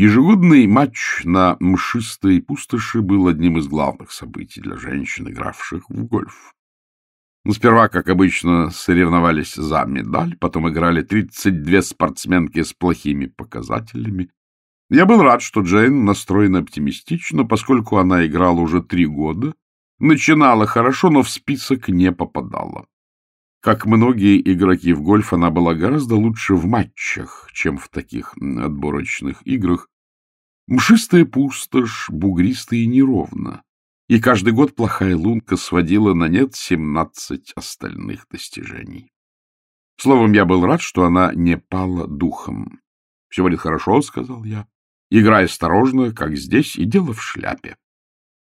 Ежегодный матч на мшистой пустоши был одним из главных событий для женщин, игравших в гольф. Ну, сперва, как обычно, соревновались за медаль, потом играли 32 спортсменки с плохими показателями. Я был рад, что Джейн настроена оптимистично, поскольку она играла уже три года, начинала хорошо, но в список не попадала. Как многие игроки в гольф, она была гораздо лучше в матчах, чем в таких отборочных играх. Мшистая пустошь, бугристая и неровно. И каждый год плохая лунка сводила на нет семнадцать остальных достижений. Словом, я был рад, что она не пала духом. — Все будет хорошо, — сказал я. — Играй осторожно, как здесь, и дело в шляпе.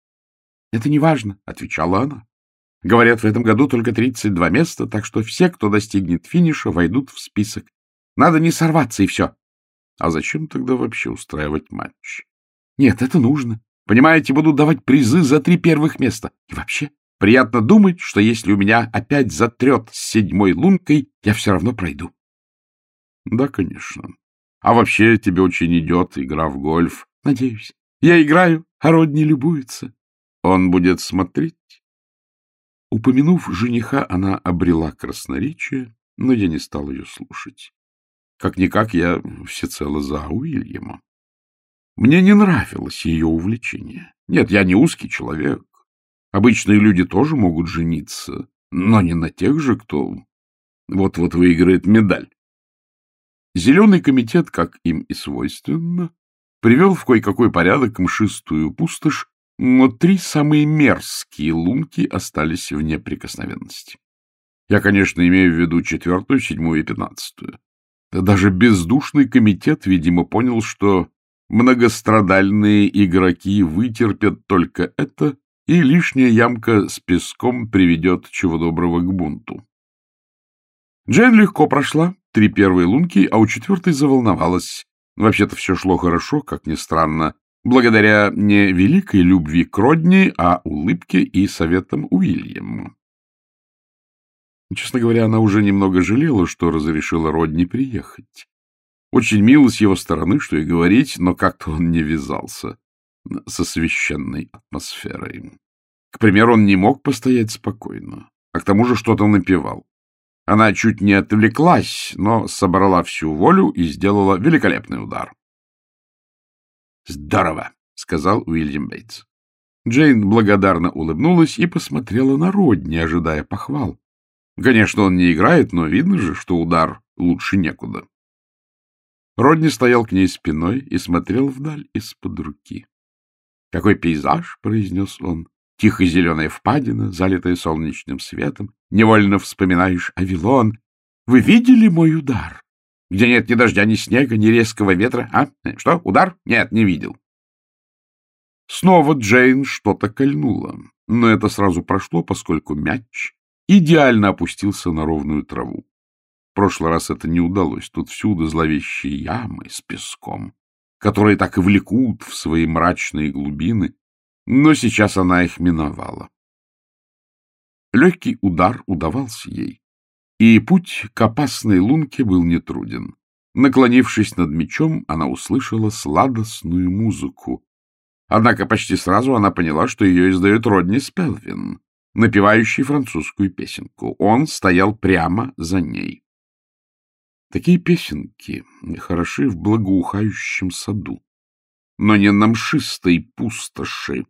— Это не важно, — отвечала она. Говорят, в этом году только 32 места, так что все, кто достигнет финиша, войдут в список. Надо не сорваться, и все. А зачем тогда вообще устраивать матч? Нет, это нужно. Понимаете, будут давать призы за три первых места. И вообще, приятно думать, что если у меня опять затрет с седьмой лункой, я все равно пройду. Да, конечно. А вообще тебе очень идет игра в гольф. Надеюсь. Я играю, а Родни любуется. Он будет смотреть? Упомянув жениха, она обрела красноречие, но я не стал ее слушать. Как-никак я всецело за Уильяма. Мне не нравилось ее увлечение. Нет, я не узкий человек. Обычные люди тоже могут жениться, но не на тех же, кто вот-вот выиграет медаль. Зеленый комитет, как им и свойственно, привел в кое-какой порядок мшистую пустошь, но три самые мерзкие лунки остались в неприкосновенности. Я, конечно, имею в виду четвертую, седьмую и пятнадцатую. Даже бездушный комитет, видимо, понял, что многострадальные игроки вытерпят только это, и лишняя ямка с песком приведет чего доброго к бунту. Джейн легко прошла три первые лунки, а у четвертой заволновалась. Вообще-то все шло хорошо, как ни странно, благодаря не великой любви к Родни, а улыбке и советам Уильяма. Честно говоря, она уже немного жалела, что разрешила Родни приехать. Очень мило с его стороны, что и говорить, но как-то он не вязался со священной атмосферой. К примеру, он не мог постоять спокойно, а к тому же что-то напевал. Она чуть не отвлеклась, но собрала всю волю и сделала великолепный удар. «Здорово!» — сказал Уильям Бейтс. Джейн благодарно улыбнулась и посмотрела на Родни, ожидая похвал. Конечно, он не играет, но видно же, что удар лучше некуда. Родни стоял к ней спиной и смотрел вдаль из-под руки. — Какой пейзаж! — произнес он. — Тихо зеленая впадина, залитая солнечным светом. Невольно вспоминаешь Авилон. Вы видели мой удар? Где нет ни дождя, ни снега, ни резкого ветра. А? Что, удар? Нет, не видел. Снова Джейн что-то кольнула, но это сразу прошло, поскольку мяч идеально опустился на ровную траву. В прошлый раз это не удалось. Тут всюду зловещие ямы с песком, которые так и влекут в свои мрачные глубины, но сейчас она их миновала. Легкий удар удавался ей, и путь к опасной лунке был нетруден. Наклонившись над мечом, она услышала сладостную музыку. Однако почти сразу она поняла, что ее издает Родни Спелвин, напевающий французскую песенку. Он стоял прямо за ней. Такие песенки хороши в благоухающем саду, но не на мшистой пустоши,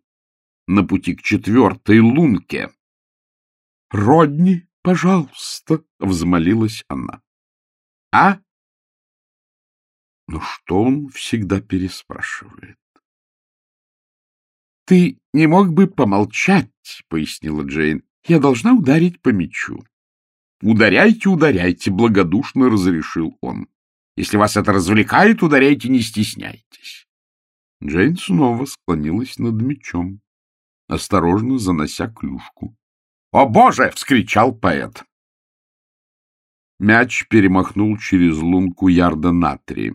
на пути к четвертой лунке. — Родни! Пожалуйста, — взмолилась она. — А? Ну что он всегда переспрашивает? — Ты не мог бы помолчать, — пояснила Джейн. — Я должна ударить по мячу. — Ударяйте, ударяйте, — благодушно разрешил он. — Если вас это развлекает, ударяйте, не стесняйтесь. Джейн снова склонилась над мечом, осторожно занося клюшку. «О, Боже!» — вскричал поэт. Мяч перемахнул через лунку ярда на три.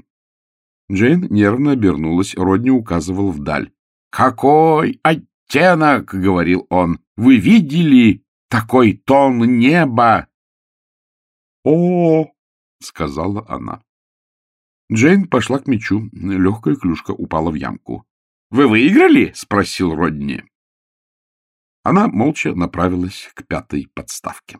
Джейн нервно обернулась, Родни указывал вдаль. «Какой оттенок!» — говорил он. «Вы видели такой тон неба?» «О!» — сказала она. Джейн пошла к мячу. Легкая клюшка упала в ямку. — Вы выиграли? — спросил Родни. Она молча направилась к пятой подставке.